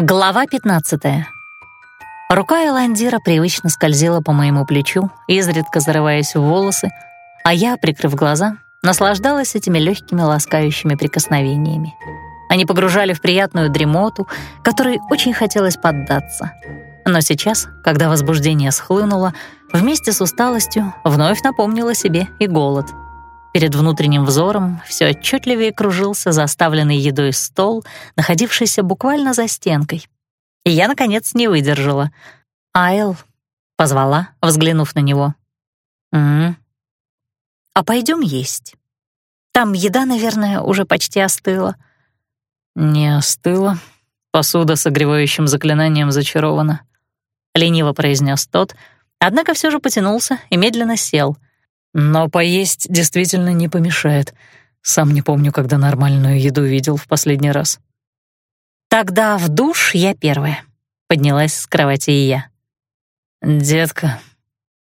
Глава 15. Рука Эландира привычно скользила по моему плечу, изредка зарываясь в волосы, а я, прикрыв глаза, наслаждалась этими легкими ласкающими прикосновениями. Они погружали в приятную дремоту, которой очень хотелось поддаться. Но сейчас, когда возбуждение схлынуло, вместе с усталостью вновь напомнила себе и голод — Перед внутренним взором все отчетливее кружился заставленный едой стол, находившийся буквально за стенкой. И я, наконец, не выдержала. «Айл», — позвала, взглянув на него. «М «А пойдем есть. Там еда, наверное, уже почти остыла». «Не остыла. Посуда с огревающим заклинанием зачарована», — лениво произнес тот, однако все же потянулся и медленно сел — но поесть действительно не помешает. Сам не помню, когда нормальную еду видел в последний раз. Тогда в душ я первая. Поднялась с кровати и я. Детка.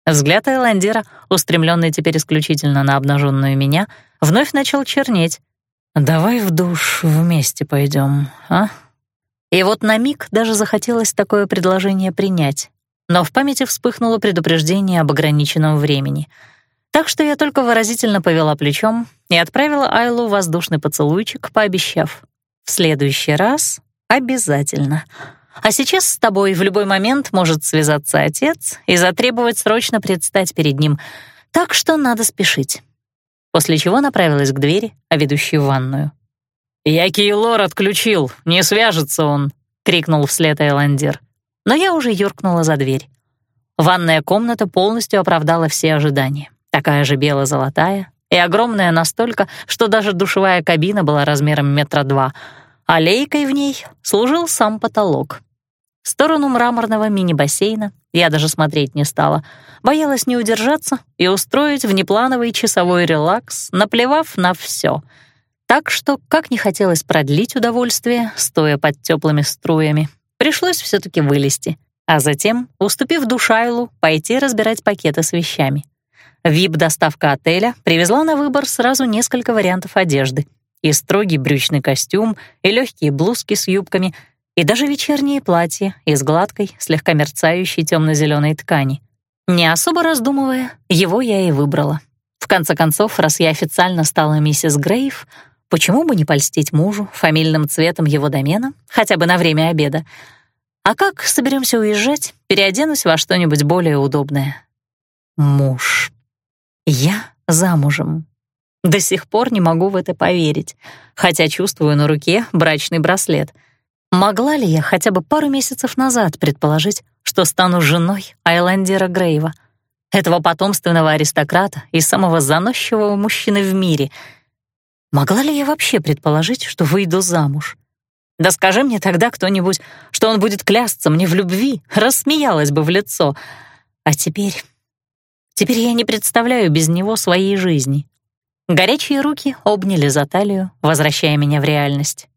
Взгляд Эландира, устремленный теперь исключительно на обнаженную меня, вновь начал чернеть. Давай в душ вместе пойдем, а? И вот на миг даже захотелось такое предложение принять. Но в памяти вспыхнуло предупреждение об ограниченном времени — так что я только выразительно повела плечом и отправила Айлу воздушный поцелуйчик, пообещав. «В следующий раз обязательно. А сейчас с тобой в любой момент может связаться отец и затребовать срочно предстать перед ним, так что надо спешить». После чего направилась к двери, а ведущей в ванную. «Я Кейлор отключил, не свяжется он», — крикнул вслед Айландир. Но я уже юркнула за дверь. Ванная комната полностью оправдала все ожидания такая же бело-золотая и огромная настолько, что даже душевая кабина была размером метра два, а лейкой в ней служил сам потолок. В сторону мраморного мини-бассейна я даже смотреть не стала, боялась не удержаться и устроить внеплановый часовой релакс, наплевав на все. Так что, как не хотелось продлить удовольствие, стоя под теплыми струями, пришлось все таки вылезти, а затем, уступив Душайлу, пойти разбирать пакеты с вещами. Вип-доставка отеля привезла на выбор сразу несколько вариантов одежды. И строгий брючный костюм, и легкие блузки с юбками, и даже вечерние платья из гладкой, слегка мерцающей темно-зеленой ткани. Не особо раздумывая, его я и выбрала. В конце концов, раз я официально стала миссис Грейв, почему бы не польстить мужу фамильным цветом его домена, хотя бы на время обеда? А как соберемся уезжать, переоденусь во что-нибудь более удобное. Муж. Я замужем. До сих пор не могу в это поверить, хотя чувствую на руке брачный браслет. Могла ли я хотя бы пару месяцев назад предположить, что стану женой Айландера Грейва, этого потомственного аристократа и самого заносчивого мужчины в мире? Могла ли я вообще предположить, что выйду замуж? Да скажи мне тогда кто-нибудь, что он будет клясться мне в любви, рассмеялась бы в лицо. А теперь Теперь я не представляю без него своей жизни. Горячие руки обняли за талию, возвращая меня в реальность.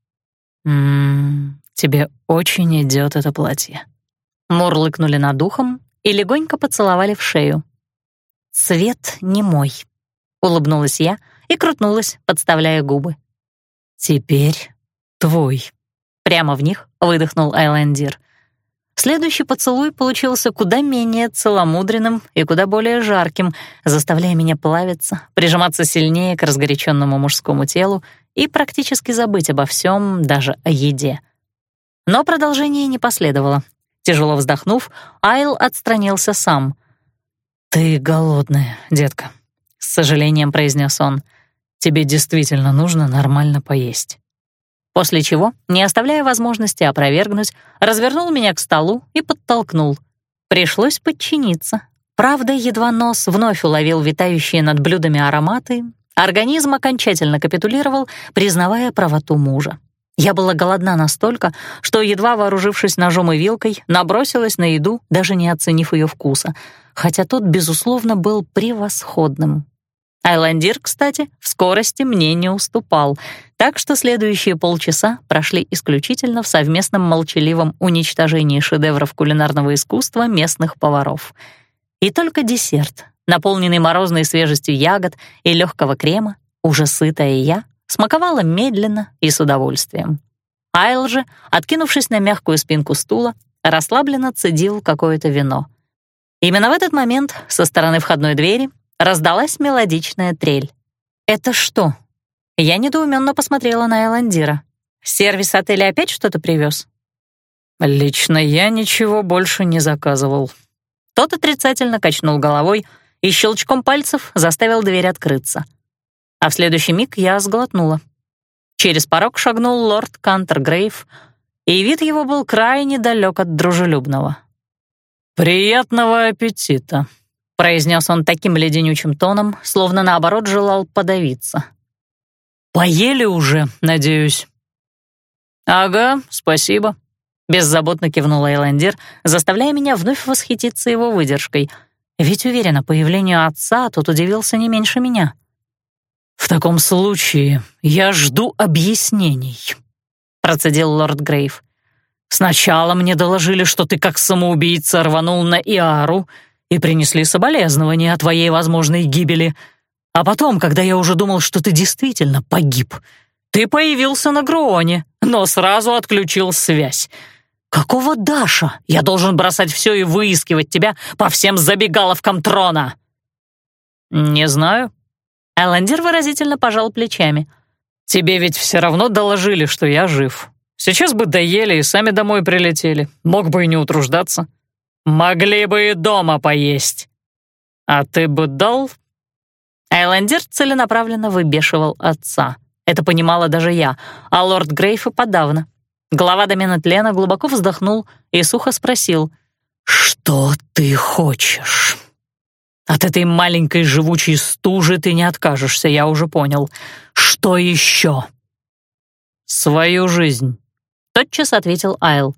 «Ммм, тебе очень идет это платье». Мурлыкнули над ухом и легонько поцеловали в шею. «Цвет не мой», — улыбнулась я и крутнулась, подставляя губы. «Теперь твой», — прямо в них выдохнул Айлендир — Следующий поцелуй получился куда менее целомудренным и куда более жарким, заставляя меня плавиться, прижиматься сильнее к разгоряченному мужскому телу и практически забыть обо всем, даже о еде. Но продолжение не последовало. Тяжело вздохнув, Айл отстранился сам. «Ты голодная, детка», — с сожалением произнес он. «Тебе действительно нужно нормально поесть» после чего, не оставляя возможности опровергнуть, развернул меня к столу и подтолкнул. Пришлось подчиниться. Правда, едва нос вновь уловил витающие над блюдами ароматы, организм окончательно капитулировал, признавая правоту мужа. Я была голодна настолько, что, едва вооружившись ножом и вилкой, набросилась на еду, даже не оценив ее вкуса, хотя тот, безусловно, был превосходным. Айландир, кстати, в скорости мне не уступал, так что следующие полчаса прошли исключительно в совместном молчаливом уничтожении шедевров кулинарного искусства местных поваров. И только десерт, наполненный морозной свежестью ягод и легкого крема, уже сытая я, смаковала медленно и с удовольствием. Айл же, откинувшись на мягкую спинку стула, расслабленно цедил какое-то вино. Именно в этот момент со стороны входной двери раздалась мелодичная трель. «Это что?» Я недоуменно посмотрела на Эландира. «Сервис отеля опять что-то привез?» «Лично я ничего больше не заказывал». Тот отрицательно качнул головой и щелчком пальцев заставил дверь открыться. А в следующий миг я сглотнула. Через порог шагнул лорд Кантергрейв, и вид его был крайне далек от дружелюбного. «Приятного аппетита», — произнес он таким леденючим тоном, словно наоборот желал подавиться. «Поели уже, надеюсь?» «Ага, спасибо», — беззаботно кивнул Эйлендер, заставляя меня вновь восхититься его выдержкой. Ведь, уверена, появлению отца тот удивился не меньше меня. «В таком случае я жду объяснений», — процедил лорд Грейв. «Сначала мне доложили, что ты как самоубийца рванул на Иару и принесли соболезнования о твоей возможной гибели, а потом, когда я уже думал, что ты действительно погиб, ты появился на Гроне, но сразу отключил связь. Какого Даша? Я должен бросать все и выискивать тебя по всем забегаловкам трона!» «Не знаю». Эландир выразительно пожал плечами. «Тебе ведь все равно доложили, что я жив. Сейчас бы доели и сами домой прилетели. Мог бы и не утруждаться. Могли бы и дома поесть. А ты бы дал Айлендер целенаправленно выбешивал отца. Это понимала даже я, а лорд Грейф и подавно. Глава домена Тлена глубоко вздохнул и сухо спросил. «Что ты хочешь?» «От этой маленькой живучей стужи ты не откажешься, я уже понял. Что еще?» «Свою жизнь», — тотчас ответил Айл.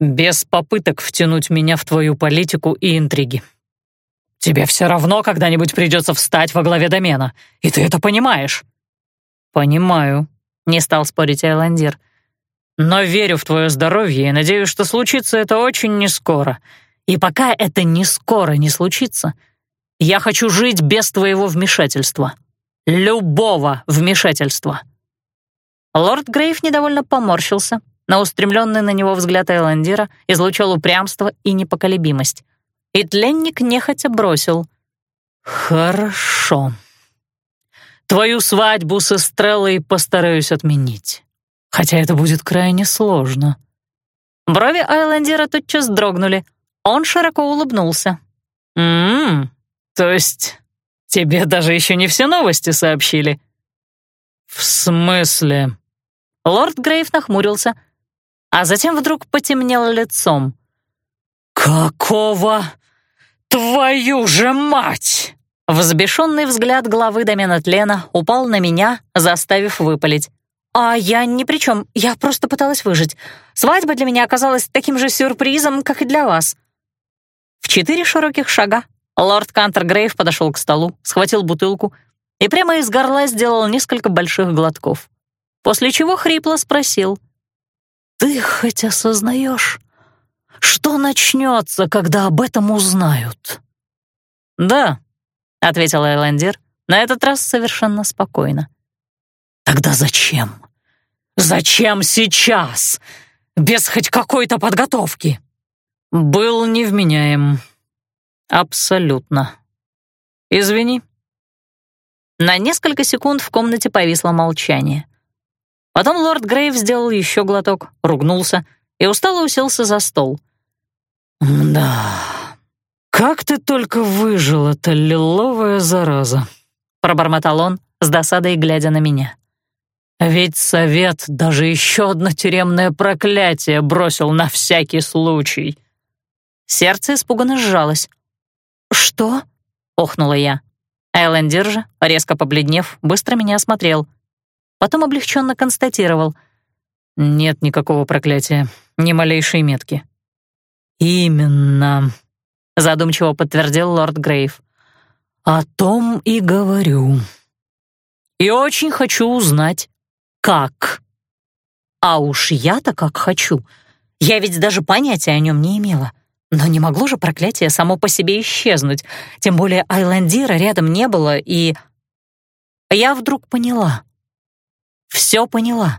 «Без попыток втянуть меня в твою политику и интриги. Тебе все равно когда-нибудь придется встать во главе домена, и ты это понимаешь». «Понимаю», — не стал спорить Айландир. «Но верю в твое здоровье и надеюсь, что случится это очень нескоро. И пока это не скоро не случится, я хочу жить без твоего вмешательства. Любого вмешательства». Лорд Грейв недовольно поморщился, но устремленный на него взгляд Айландира излучал упрямство и непоколебимость. И тленник нехотя бросил. «Хорошо. Твою свадьбу с Эстреллой постараюсь отменить. Хотя это будет крайне сложно». Брови Айлендера тотчас дрогнули. Он широко улыбнулся. «М-м, то есть тебе даже еще не все новости сообщили?» «В смысле?» Лорд Грейв нахмурился, а затем вдруг потемнело лицом. «Какого «Твою же мать!» Взбешенный взгляд главы домена тлена упал на меня, заставив выпалить. «А я ни при чем, я просто пыталась выжить. Свадьба для меня оказалась таким же сюрпризом, как и для вас». В четыре широких шага лорд Кантергрейв подошел к столу, схватил бутылку и прямо из горла сделал несколько больших глотков. После чего хрипло спросил. «Ты хоть осознаешь, что начнется, когда об этом узнают?» «Да», — ответил Эйлендер, на этот раз совершенно спокойно. «Тогда зачем? Зачем сейчас? Без хоть какой-то подготовки?» «Был невменяем. Абсолютно. Извини». На несколько секунд в комнате повисло молчание. Потом лорд Грейв сделал еще глоток, ругнулся и устало уселся за стол. «Да, как ты только выжил, эта лиловая зараза!» — пробормотал он, с досадой глядя на меня. «Ведь совет даже еще одно тюремное проклятие бросил на всякий случай!» Сердце испуганно сжалось. «Что?» — охнула я. Эйлендер же, резко побледнев, быстро меня осмотрел. Потом облегченно констатировал. «Нет никакого проклятия, ни малейшей метки. «Именно», — задумчиво подтвердил лорд Грейв. «О том и говорю. И очень хочу узнать, как». «А уж я-то как хочу. Я ведь даже понятия о нем не имела. Но не могло же проклятие само по себе исчезнуть, тем более Айландира рядом не было, и... Я вдруг поняла. Все поняла.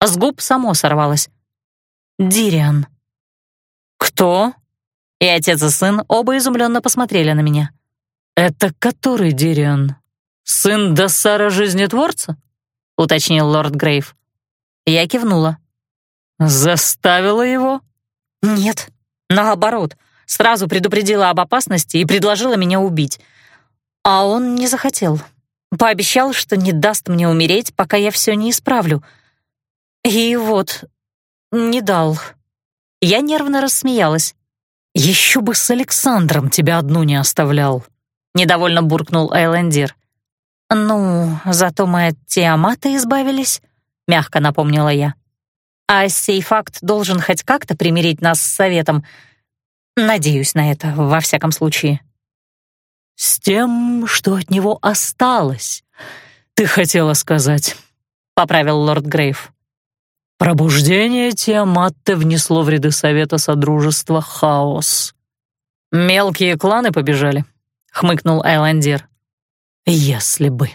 С губ само сорвалось. «Дириан». «Кто?» И отец и сын оба изумленно посмотрели на меня. «Это который Дириан? Сын Досара Жизнетворца?» — уточнил лорд Грейв. Я кивнула. «Заставила его?» «Нет, наоборот. Сразу предупредила об опасности и предложила меня убить. А он не захотел. Пообещал, что не даст мне умереть, пока я все не исправлю. И вот, не дал». Я нервно рассмеялась. «Еще бы с Александром тебя одну не оставлял», — недовольно буркнул Эйлендир. «Ну, зато мы от Тиамата избавились», — мягко напомнила я. «А сей факт должен хоть как-то примирить нас с Советом. Надеюсь на это, во всяком случае». «С тем, что от него осталось, ты хотела сказать», — поправил лорд Грейв. Пробуждение Тиаматте внесло в ряды Совета Содружества хаос. «Мелкие кланы побежали», — хмыкнул Айландир. «Если бы.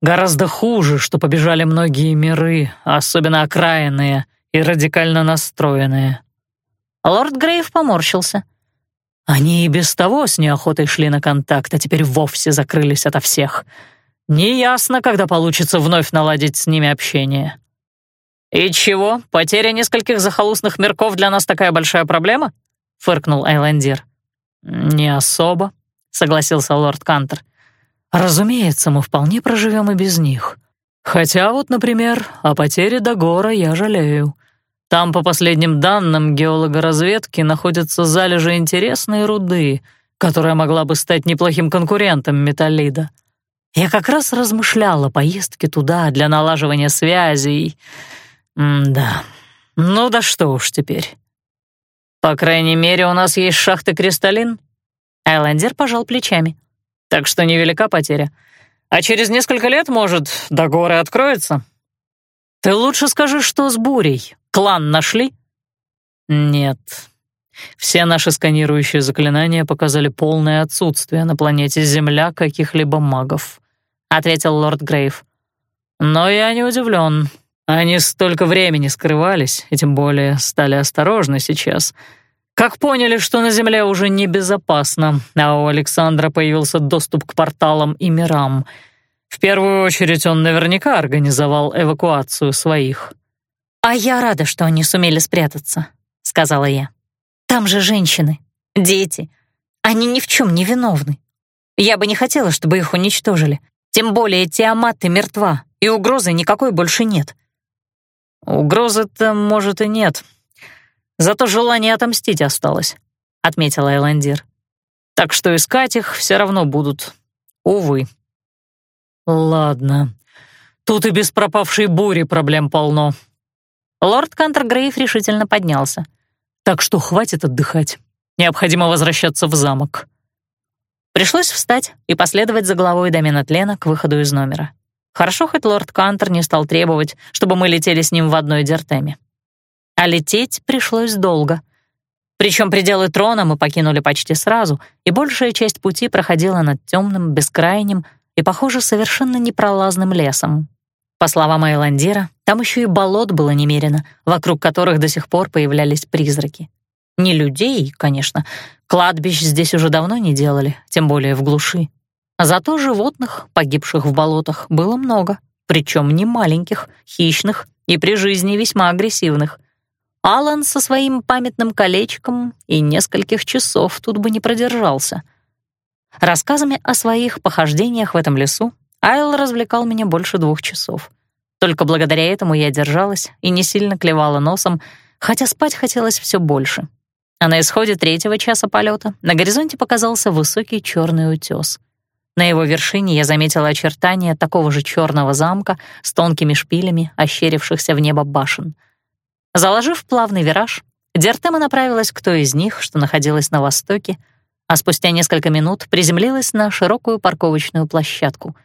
Гораздо хуже, что побежали многие миры, особенно окраинные и радикально настроенные». Лорд Грейв поморщился. «Они и без того с неохотой шли на контакт, а теперь вовсе закрылись ото всех. Неясно, когда получится вновь наладить с ними общение». «И чего, потеря нескольких захолустных мирков для нас такая большая проблема?» — фыркнул Эйлендир. «Не особо», — согласился лорд Кантер. «Разумеется, мы вполне проживем и без них. Хотя вот, например, о потере Дагора я жалею. Там, по последним данным геологоразведки, находятся залежи интересной руды, которая могла бы стать неплохим конкурентом металлида. Я как раз размышляла о поездке туда для налаживания связей, М-да. Ну да что уж теперь. По крайней мере, у нас есть шахты Кристаллин. Айлендер пожал плечами. Так что невелика потеря. А через несколько лет, может, до горы откроется. Ты лучше скажи, что с бурей. Клан нашли? Нет. Все наши сканирующие заклинания показали полное отсутствие на планете Земля каких-либо магов, ответил лорд Грейв. Но я не удивлен. Они столько времени скрывались, и тем более стали осторожны сейчас. Как поняли, что на Земле уже небезопасно, а у Александра появился доступ к порталам и мирам. В первую очередь он наверняка организовал эвакуацию своих. «А я рада, что они сумели спрятаться», — сказала я. «Там же женщины, дети. Они ни в чем не виновны. Я бы не хотела, чтобы их уничтожили. Тем более Тиамат и мертва, и угрозы никакой больше нет». «Угрозы-то, может, и нет. Зато желание отомстить осталось», — отметила Эландир. «Так что искать их все равно будут. Увы». «Ладно. Тут и без пропавшей бури проблем полно». Лорд Кантергрейв решительно поднялся. «Так что хватит отдыхать. Необходимо возвращаться в замок». Пришлось встать и последовать за главой домена тлена к выходу из номера. Хорошо, хоть лорд Кантер не стал требовать, чтобы мы летели с ним в одной дертеме. А лететь пришлось долго. Причем пределы трона мы покинули почти сразу, и большая часть пути проходила над темным, бескрайним и, похоже, совершенно непролазным лесом. По словам Эйландира, там еще и болот было немерено, вокруг которых до сих пор появлялись призраки. Не людей, конечно. Кладбищ здесь уже давно не делали, тем более в глуши. Зато животных, погибших в болотах, было много, причем не маленьких, хищных и при жизни весьма агрессивных. Алан со своим памятным колечком и нескольких часов тут бы не продержался. Рассказами о своих похождениях в этом лесу Айл развлекал меня больше двух часов. Только благодаря этому я держалась и не сильно клевала носом, хотя спать хотелось все больше. А на исходе третьего часа полета на горизонте показался высокий черный утес — на его вершине я заметила очертания такого же черного замка с тонкими шпилями, ощерившихся в небо башен. Заложив плавный вираж, Дертема направилась к той из них, что находилась на востоке, а спустя несколько минут приземлилась на широкую парковочную площадку,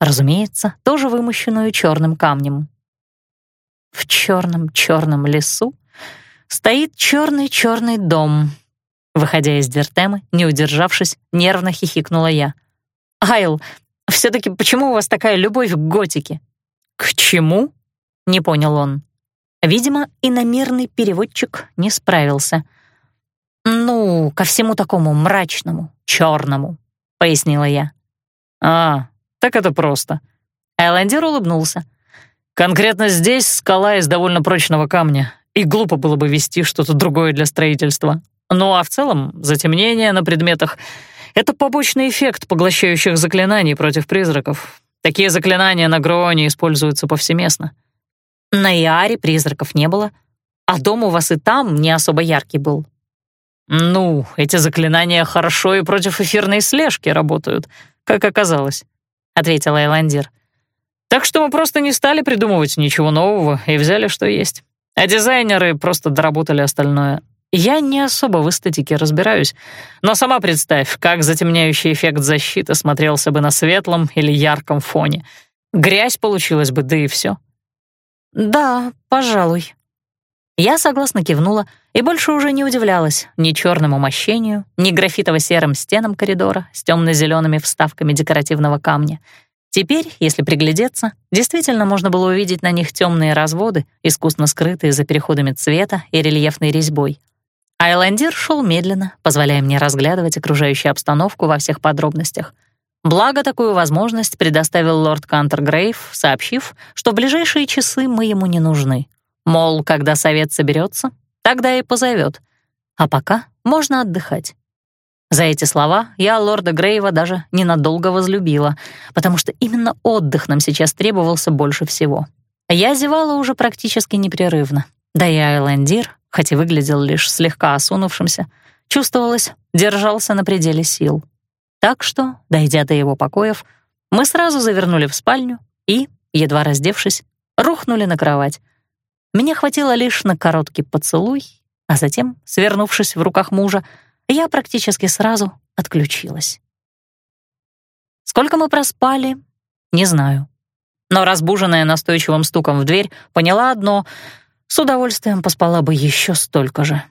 разумеется, тоже вымощенную черным камнем. В черном черном лесу стоит черный черный дом. Выходя из Дертемы, не удержавшись, нервно хихикнула я — «Айл, все-таки почему у вас такая любовь к готике?» «К чему?» не понял он. Видимо, иномерный переводчик не справился. «Ну, ко всему такому мрачному, черному», — пояснила я. «А, так это просто». Айлендер улыбнулся. «Конкретно здесь скала из довольно прочного камня, и глупо было бы вести что-то другое для строительства. Ну а в целом затемнение на предметах — это побочный эффект поглощающих заклинаний против призраков. Такие заклинания на Гроне используются повсеместно». На Иаре призраков не было, а дом у вас и там не особо яркий был. Ну, эти заклинания хорошо и против эфирной слежки работают, как оказалось, ответил Эйландир. Так что мы просто не стали придумывать ничего нового и взяли, что есть. А дизайнеры просто доработали остальное. Я не особо в эстетике разбираюсь, но сама представь, как затемняющий эффект защиты смотрелся бы на светлом или ярком фоне. Грязь получилась бы, да и все. «Да, пожалуй». Я согласно кивнула и больше уже не удивлялась ни черному мощению, ни графитово-серым стенам коридора с темно-зелеными вставками декоративного камня. Теперь, если приглядеться, действительно можно было увидеть на них темные разводы, искусно скрытые за переходами цвета и рельефной резьбой. Айландир шел медленно, позволяя мне разглядывать окружающую обстановку во всех подробностях — Благо, такую возможность предоставил лорд Кантергрейв, сообщив, что ближайшие часы мы ему не нужны. Мол, когда совет соберется, тогда и позовет. А пока можно отдыхать. За эти слова я лорда Грейва даже ненадолго возлюбила, потому что именно отдых нам сейчас требовался больше всего. Я зевала уже практически непрерывно. Да и Айлендир, хоть и выглядел лишь слегка осунувшимся, чувствовалось, держался на пределе сил. Так что, дойдя до его покоев, мы сразу завернули в спальню и, едва раздевшись, рухнули на кровать. Мне хватило лишь на короткий поцелуй, а затем, свернувшись в руках мужа, я практически сразу отключилась. Сколько мы проспали, не знаю. Но разбуженная настойчивым стуком в дверь, поняла одно — с удовольствием поспала бы еще столько же.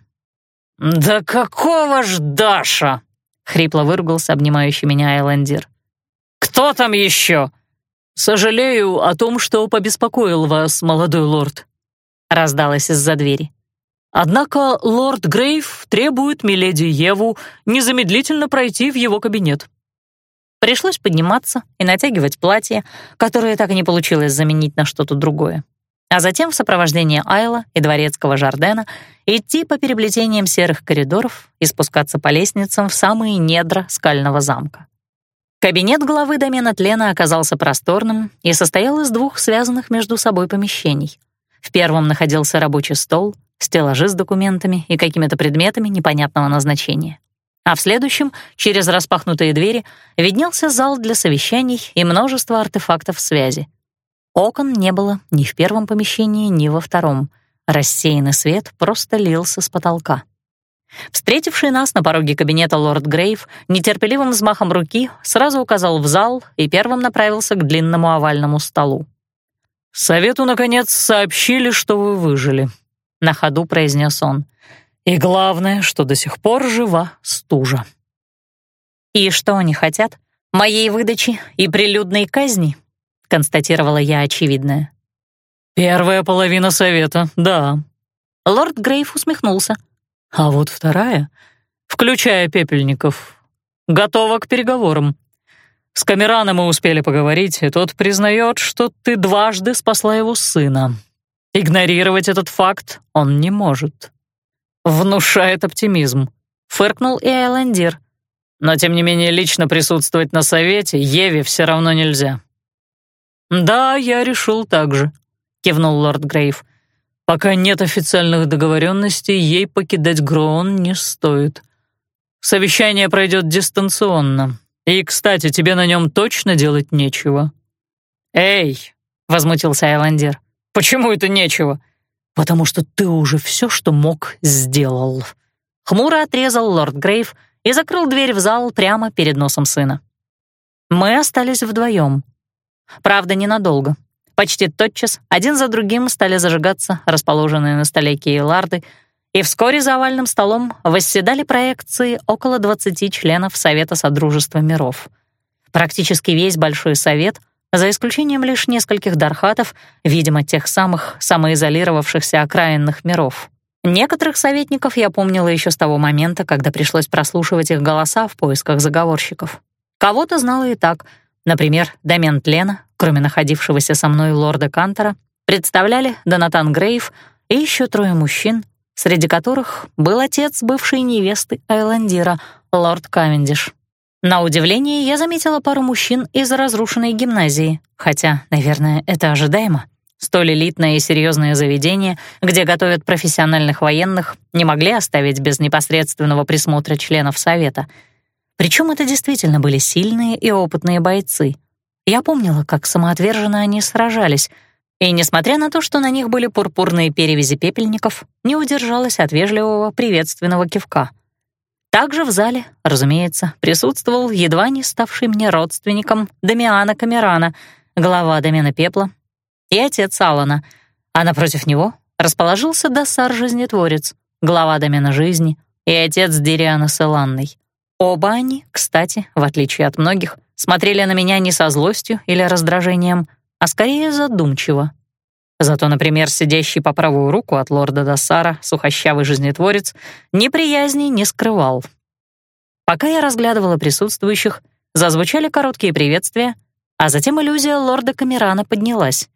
«Да какого ж Даша?» — хрипло выругался обнимающий меня Айлендир. «Кто там еще?» «Сожалею о том, что побеспокоил вас, молодой лорд», — раздалось из-за двери. «Однако лорд Грейв требует миледи Еву незамедлительно пройти в его кабинет». Пришлось подниматься и натягивать платье, которое так и не получилось заменить на что-то другое а затем в сопровождении Айла и дворецкого Жардена идти по переплетениям серых коридоров и спускаться по лестницам в самые недра скального замка. Кабинет главы домена Тлена оказался просторным и состоял из двух связанных между собой помещений. В первом находился рабочий стол, стеллажи с документами и какими-то предметами непонятного назначения. А в следующем, через распахнутые двери, виднелся зал для совещаний и множество артефактов связи — Окон не было ни в первом помещении, ни во втором. Рассеянный свет просто лился с потолка. Встретивший нас на пороге кабинета лорд Грейв нетерпеливым взмахом руки сразу указал в зал и первым направился к длинному овальному столу. «Совету, наконец, сообщили, что вы выжили», — на ходу произнес он. «И главное, что до сих пор жива стужа». «И что они хотят? Моей выдачи и прилюдной казни?» — констатировала я очевидное. «Первая половина совета, да». Лорд Грейв усмехнулся. «А вот вторая, включая пепельников, готова к переговорам. С Камераном мы успели поговорить, и тот признает, что ты дважды спасла его сына. Игнорировать этот факт он не может. Внушает оптимизм», — фыркнул и Айландир. «Но, тем не менее, лично присутствовать на совете Еве все равно нельзя». «Да, я решил так же», — кивнул лорд Грейв. «Пока нет официальных договоренностей, ей покидать Гроун не стоит. Совещание пройдет дистанционно. И, кстати, тебе на нем точно делать нечего». «Эй!» — возмутился Айландер. «Почему это нечего?» «Потому что ты уже все, что мог, сделал». Хмуро отрезал лорд Грейв и закрыл дверь в зал прямо перед носом сына. Мы остались вдвоем. Правда, ненадолго. Почти тотчас один за другим стали зажигаться расположенные на столе кейларды, и вскоре за овальным столом восседали проекции около 20 членов Совета Содружества миров. Практически весь Большой Совет за исключением лишь нескольких дархатов, видимо, тех самых самоизолировавшихся окраинных миров. Некоторых советников я помнила еще с того момента, когда пришлось прослушивать их голоса в поисках заговорщиков. Кого-то знала и так. Например, домен Тлена, кроме находившегося со мной лорда Кантера, представляли Донатан Грейв и еще трое мужчин, среди которых был отец бывшей невесты Айландира, лорд Кавендиш. На удивление, я заметила пару мужчин из разрушенной гимназии, хотя, наверное, это ожидаемо. Столь элитное и серьезное заведение, где готовят профессиональных военных, не могли оставить без непосредственного присмотра членов Совета. Причем это действительно были сильные и опытные бойцы. Я помнила, как самоотверженно они сражались, и, несмотря на то, что на них были пурпурные перевязи пепельников, не удержалась от вежливого приветственного кивка. Также в зале, разумеется, присутствовал едва не ставший мне родственником Дамиана Камерана, глава домена пепла, и отец Алана, а напротив него расположился Досар-жизнетворец, глава домена жизни, и отец Дириана с Эланной. Оба они, кстати, в отличие от многих, смотрели на меня не со злостью или раздражением, а скорее задумчиво. Зато, например, сидящий по правую руку от лорда Досара сухощавый жизнетворец неприязни не скрывал. Пока я разглядывала присутствующих, зазвучали короткие приветствия, а затем иллюзия лорда Камерана поднялась.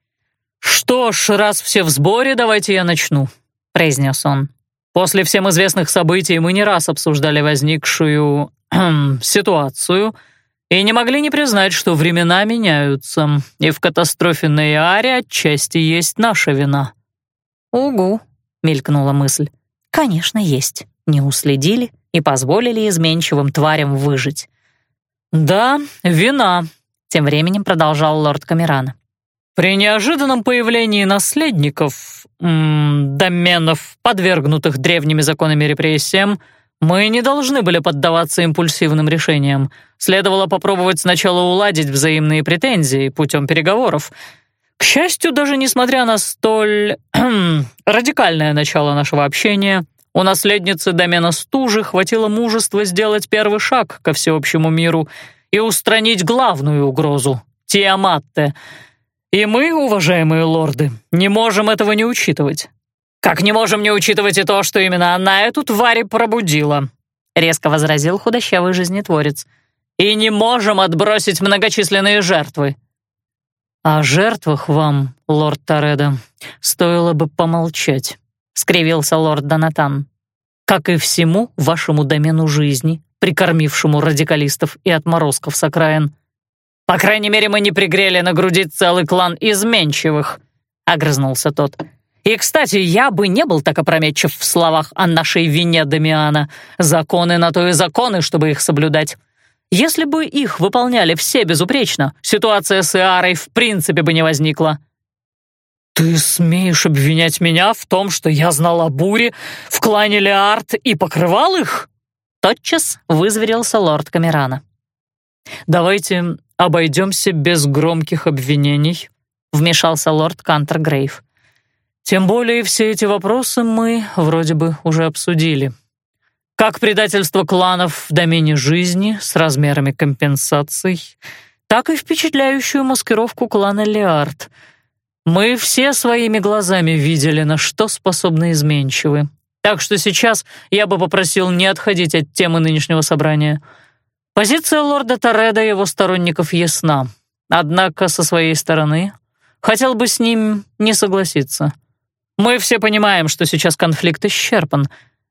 «Что ж, раз все в сборе, давайте я начну», — произнес он. «После всем известных событий мы не раз обсуждали возникшую ситуацию и не могли не признать, что времена меняются, и в катастрофе на Иаре отчасти есть наша вина». «Угу», — мелькнула мысль. «Конечно, есть. Не уследили и позволили изменчивым тварям выжить». «Да, вина», — тем временем продолжал лорд Камерана. При неожиданном появлении наследников, м -м, доменов, подвергнутых древними законами репрессиям, мы не должны были поддаваться импульсивным решениям. Следовало попробовать сначала уладить взаимные претензии путем переговоров. К счастью, даже несмотря на столь радикальное начало нашего общения, у наследницы домена Стужи хватило мужества сделать первый шаг ко всеобщему миру и устранить главную угрозу — Тиаматте — и мы, уважаемые лорды, не можем этого не учитывать. Как не можем не учитывать и то, что именно она эту тварь пробудила, резко возразил худощавый жизнетворец. И не можем отбросить многочисленные жертвы. О жертвах вам, лорд Торедо, стоило бы помолчать, скривился лорд Донатан. Как и всему вашему домену жизни, прикормившему радикалистов и отморозков с окраин. «По крайней мере, мы не пригрели на груди целый клан изменчивых», — огрызнулся тот. «И, кстати, я бы не был так опрометчив в словах о нашей вине Дамиана. Законы на то и законы, чтобы их соблюдать. Если бы их выполняли все безупречно, ситуация с Иарой в принципе бы не возникла». «Ты смеешь обвинять меня в том, что я знал о буре, в клане Леард и покрывал их?» Тотчас вызверился лорд Камерана. «Давайте обойдемся без громких обвинений», — вмешался лорд Кантергрейв. «Тем более все эти вопросы мы вроде бы уже обсудили. Как предательство кланов в домене жизни с размерами компенсаций, так и впечатляющую маскировку клана Леард. Мы все своими глазами видели, на что способны изменчивы. Так что сейчас я бы попросил не отходить от темы нынешнего собрания — Позиция лорда Тореда и его сторонников ясна, однако со своей стороны хотел бы с ним не согласиться. Мы все понимаем, что сейчас конфликт исчерпан,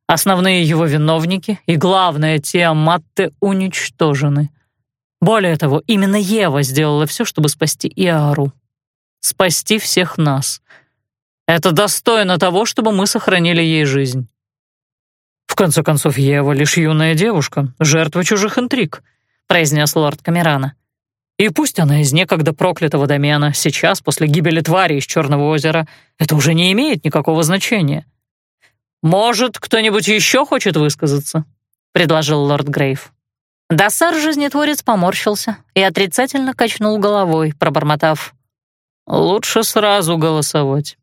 основные его виновники и, главное, Тиаматте уничтожены. Более того, именно Ева сделала все, чтобы спасти Иару. Спасти всех нас. Это достойно того, чтобы мы сохранили ей жизнь. «В конце концов, Ева лишь юная девушка, жертва чужих интриг», — произнес лорд Камерана. «И пусть она из некогда проклятого домена, сейчас, после гибели твари из Черного озера, это уже не имеет никакого значения». «Может, кто-нибудь еще хочет высказаться?» — предложил лорд Грейв. Досар-жизнетворец поморщился и отрицательно качнул головой, пробормотав. «Лучше сразу голосовать».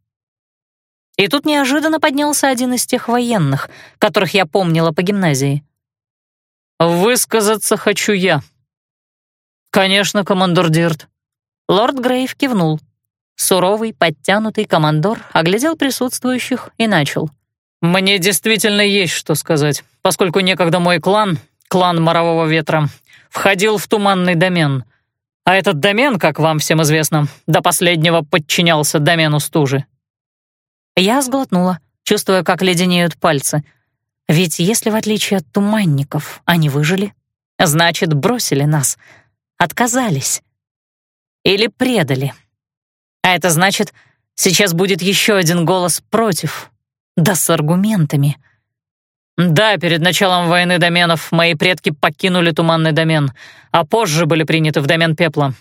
И тут неожиданно поднялся один из тех военных, которых я помнила по гимназии. «Высказаться хочу я». «Конечно, командор Дирт». Лорд Грейв кивнул. Суровый, подтянутый командор оглядел присутствующих и начал. «Мне действительно есть что сказать, поскольку некогда мой клан, клан Морового Ветра, входил в туманный домен. А этот домен, как вам всем известно, до последнего подчинялся домену стужи». Я сглотнула, чувствуя, как леденеют пальцы. Ведь если, в отличие от туманников, они выжили, значит, бросили нас, отказались или предали. А это значит, сейчас будет еще один голос против, да с аргументами. Да, перед началом войны доменов мои предки покинули Туманный домен, а позже были приняты в домен Пепла.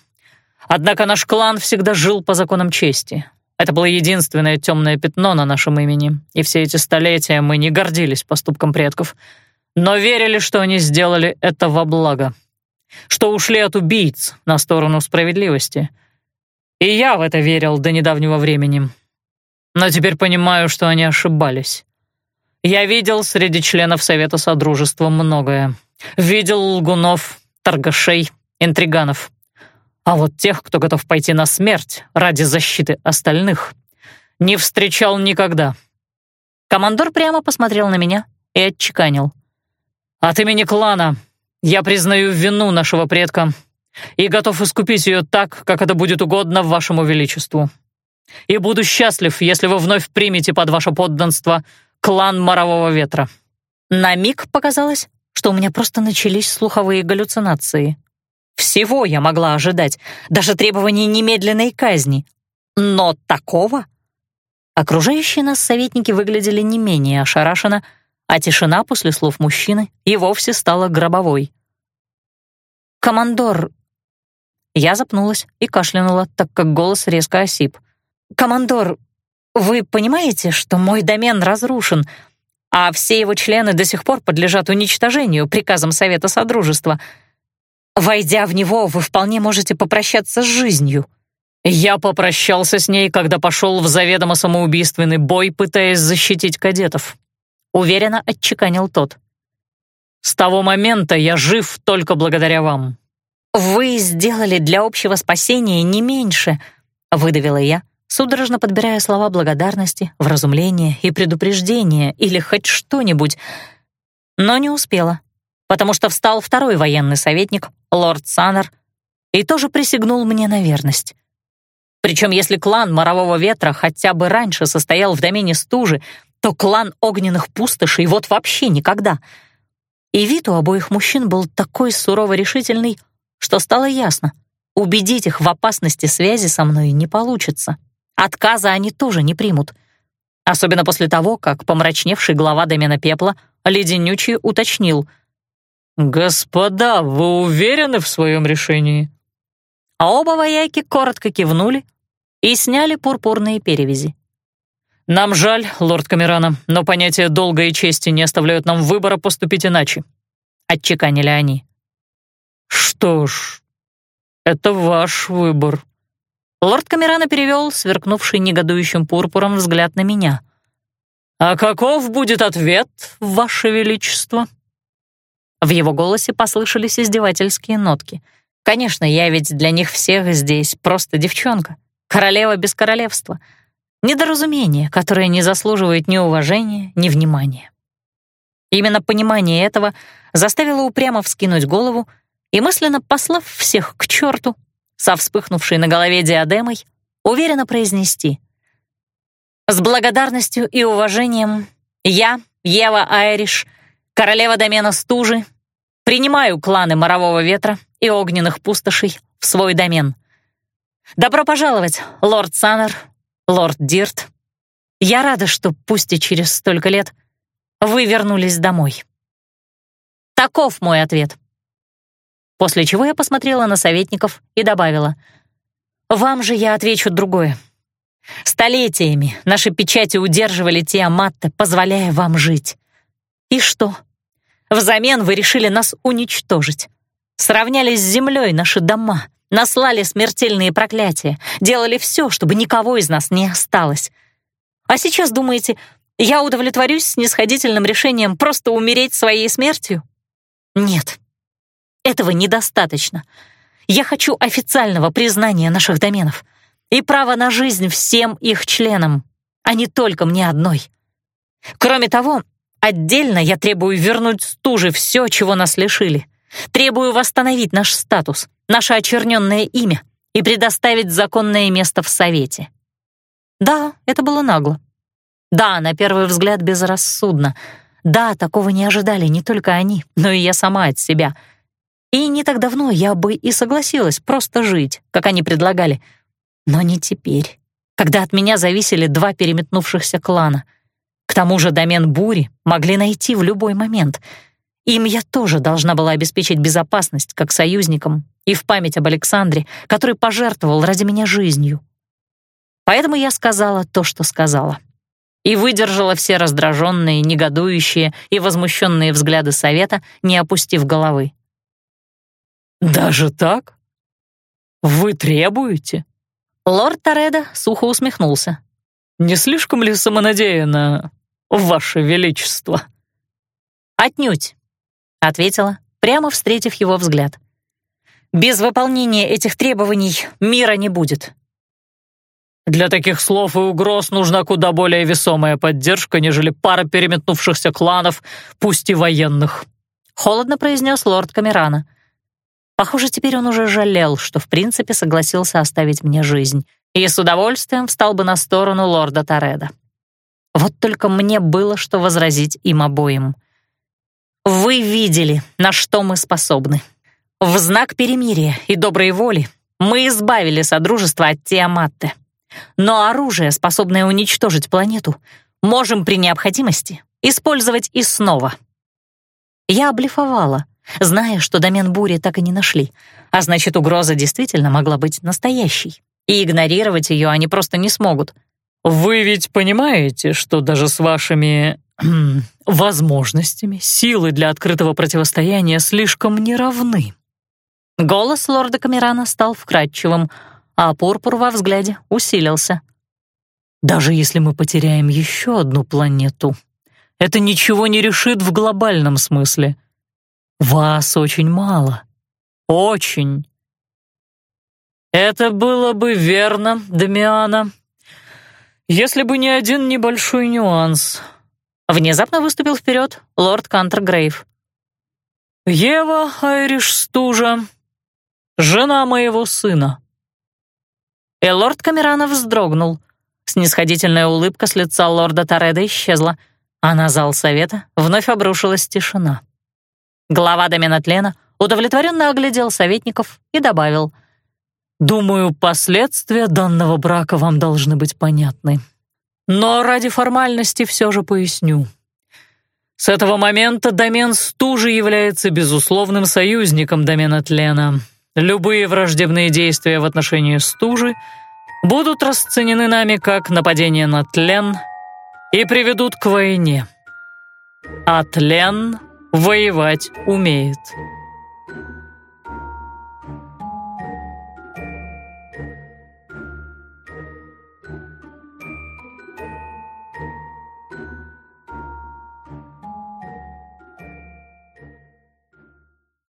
Однако наш клан всегда жил по законам чести. Это было единственное темное пятно на нашем имени, и все эти столетия мы не гордились поступком предков, но верили, что они сделали это во благо — что ушли от убийц на сторону справедливости. И я в это верил до недавнего времени. Но теперь понимаю, что они ошибались. Я видел среди членов Совета Содружества многое. Видел лгунов, торгашей, интриганов. А вот тех, кто готов пойти на смерть ради защиты остальных, не встречал никогда. Командор прямо посмотрел на меня и отчеканил. «От имени клана я признаю вину нашего предка и готов искупить ее так, как это будет угодно вашему величеству. И буду счастлив, если вы вновь примете под ваше подданство клан Морового Ветра». На миг показалось, что у меня просто начались слуховые галлюцинации. Всего я могла ожидать, даже требования немедленной казни. Но такого? Окружающие нас советники выглядели не менее ошарашенно, а тишина после слов мужчины и вовсе стала гробовой. «Командор...» Я запнулась и кашлянула, так как голос резко осип. «Командор, вы понимаете, что мой домен разрушен, а все его члены до сих пор подлежат уничтожению приказом Совета Содружества? Войдя в него, вы вполне можете попрощаться с жизнью». «Я попрощался с ней, когда пошел в заведомо самоубийственный бой, пытаясь защитить кадетов», — уверенно отчеканил тот. С того момента я жив только благодаря вам». «Вы сделали для общего спасения не меньше», — выдавила я, судорожно подбирая слова благодарности, вразумления и предупреждения или хоть что-нибудь. Но не успела, потому что встал второй военный советник, лорд Саннер, и тоже присягнул мне на верность. Причем если клан Морового Ветра хотя бы раньше состоял в домене стужи, то клан Огненных Пустошей вот вообще никогда — и вид у обоих мужчин был такой сурово решительный, что стало ясно, убедить их в опасности связи со мной не получится. Отказа они тоже не примут. Особенно после того, как помрачневший глава домена пепла леденючий уточнил. «Господа, вы уверены в своем решении?» А оба вояки коротко кивнули и сняли пурпурные перевязи. «Нам жаль, лорд Камерана, но понятия долга и чести не оставляют нам выбора поступить иначе», — отчеканили они. «Что ж, это ваш выбор». Лорд Камерана перевел сверкнувший негодующим пурпуром взгляд на меня. «А каков будет ответ, ваше величество?» В его голосе послышались издевательские нотки. «Конечно, я ведь для них всех здесь просто девчонка, королева без королевства». Недоразумение, которое не заслуживает ни уважения, ни внимания. Именно понимание этого заставило упрямо вскинуть голову и, мысленно послав всех к черту, со вспыхнувшей на голове диадемой, уверенно произнести «С благодарностью и уважением я, Ева Айриш, королева домена Стужи, принимаю кланы Морового Ветра и Огненных Пустошей в свой домен. Добро пожаловать, лорд Саннер, лорд Дирт, я рада, что пусть и через столько лет вы вернулись домой. Таков мой ответ. После чего я посмотрела на советников и добавила, «Вам же я отвечу другое. Столетиями наши печати удерживали Тиаматте, позволяя вам жить. И что? Взамен вы решили нас уничтожить. Сравняли с землей наши дома, наслали смертельные проклятия, делали все, чтобы никого из нас не осталось. А сейчас думаете, я удовлетворюсь снисходительным решением просто умереть своей смертью? Нет, этого недостаточно. Я хочу официального признания наших доменов и право на жизнь всем их членам, а не только мне одной. Кроме того, отдельно я требую вернуть стуже все, чего нас лишили. Требую восстановить наш статус, наше очерненное имя и предоставить законное место в Совете. Да, это было нагло. Да, на первый взгляд безрассудно. Да, такого не ожидали не только они, но и я сама от себя. И не так давно я бы и согласилась просто жить, как они предлагали. Но не теперь, когда от меня зависели два переметнувшихся клана. Тому же домен бури могли найти в любой момент. Им я тоже должна была обеспечить безопасность как союзникам и в память об Александре, который пожертвовал ради меня жизнью. Поэтому я сказала то, что сказала и выдержала все раздраженные, негодующие и возмущенные взгляды совета, не опустив головы. «Даже так? Вы требуете?» Лорд Торедо сухо усмехнулся. «Не слишком ли самонадеянно, Ваше Величество?» «Отнюдь», — ответила, прямо встретив его взгляд. «Без выполнения этих требований мира не будет. Для таких слов и угроз нужна куда более весомая поддержка, нежели пара переметнувшихся кланов, пусть и военных», — холодно произнес лорд Камерана. Похоже, теперь он уже жалел, что в принципе согласился оставить мне жизнь, и с удовольствием встал бы на сторону лорда Тореда. Вот только мне было что возразить им обоим. «Вы видели, на что мы способны. В знак перемирия и доброй воли мы избавили Содружество от Тиаматте. Но оружие, способное уничтожить планету, можем при необходимости использовать и снова. Я облифовала, зная, что домен бури так и не нашли, а значит, угроза действительно могла быть настоящей, и игнорировать ее они просто не смогут. «Вы ведь понимаете, что даже с вашими возможностями силы для открытого противостояния слишком неравны?» Голос лорда Камерана стал вкрадчивым — а пурпур во взгляде усилился. «Даже если мы потеряем еще одну планету, это ничего не решит в глобальном смысле. Вас очень мало. Очень. Это было бы верно, Дамиана, если бы не один небольшой нюанс. Внезапно выступил вперед лорд Кантергрейв. Ева Айриш Стужа, жена моего сына. И лорд Камеранов вздрогнул. Снисходительная улыбка с лица лорда Тореда исчезла, а на зал совета вновь обрушилась тишина. Глава Доминотлена удовлетворенно оглядел советников и добавил, «Думаю, последствия данного брака вам должны быть понятны. Но ради формальности все же поясню. С этого момента домен стужи является безусловным союзником домена тлена». Любые враждебные действия в отношении стужи будут расценены нами как нападение на тлен и приведут к войне. А тлен воевать умеет.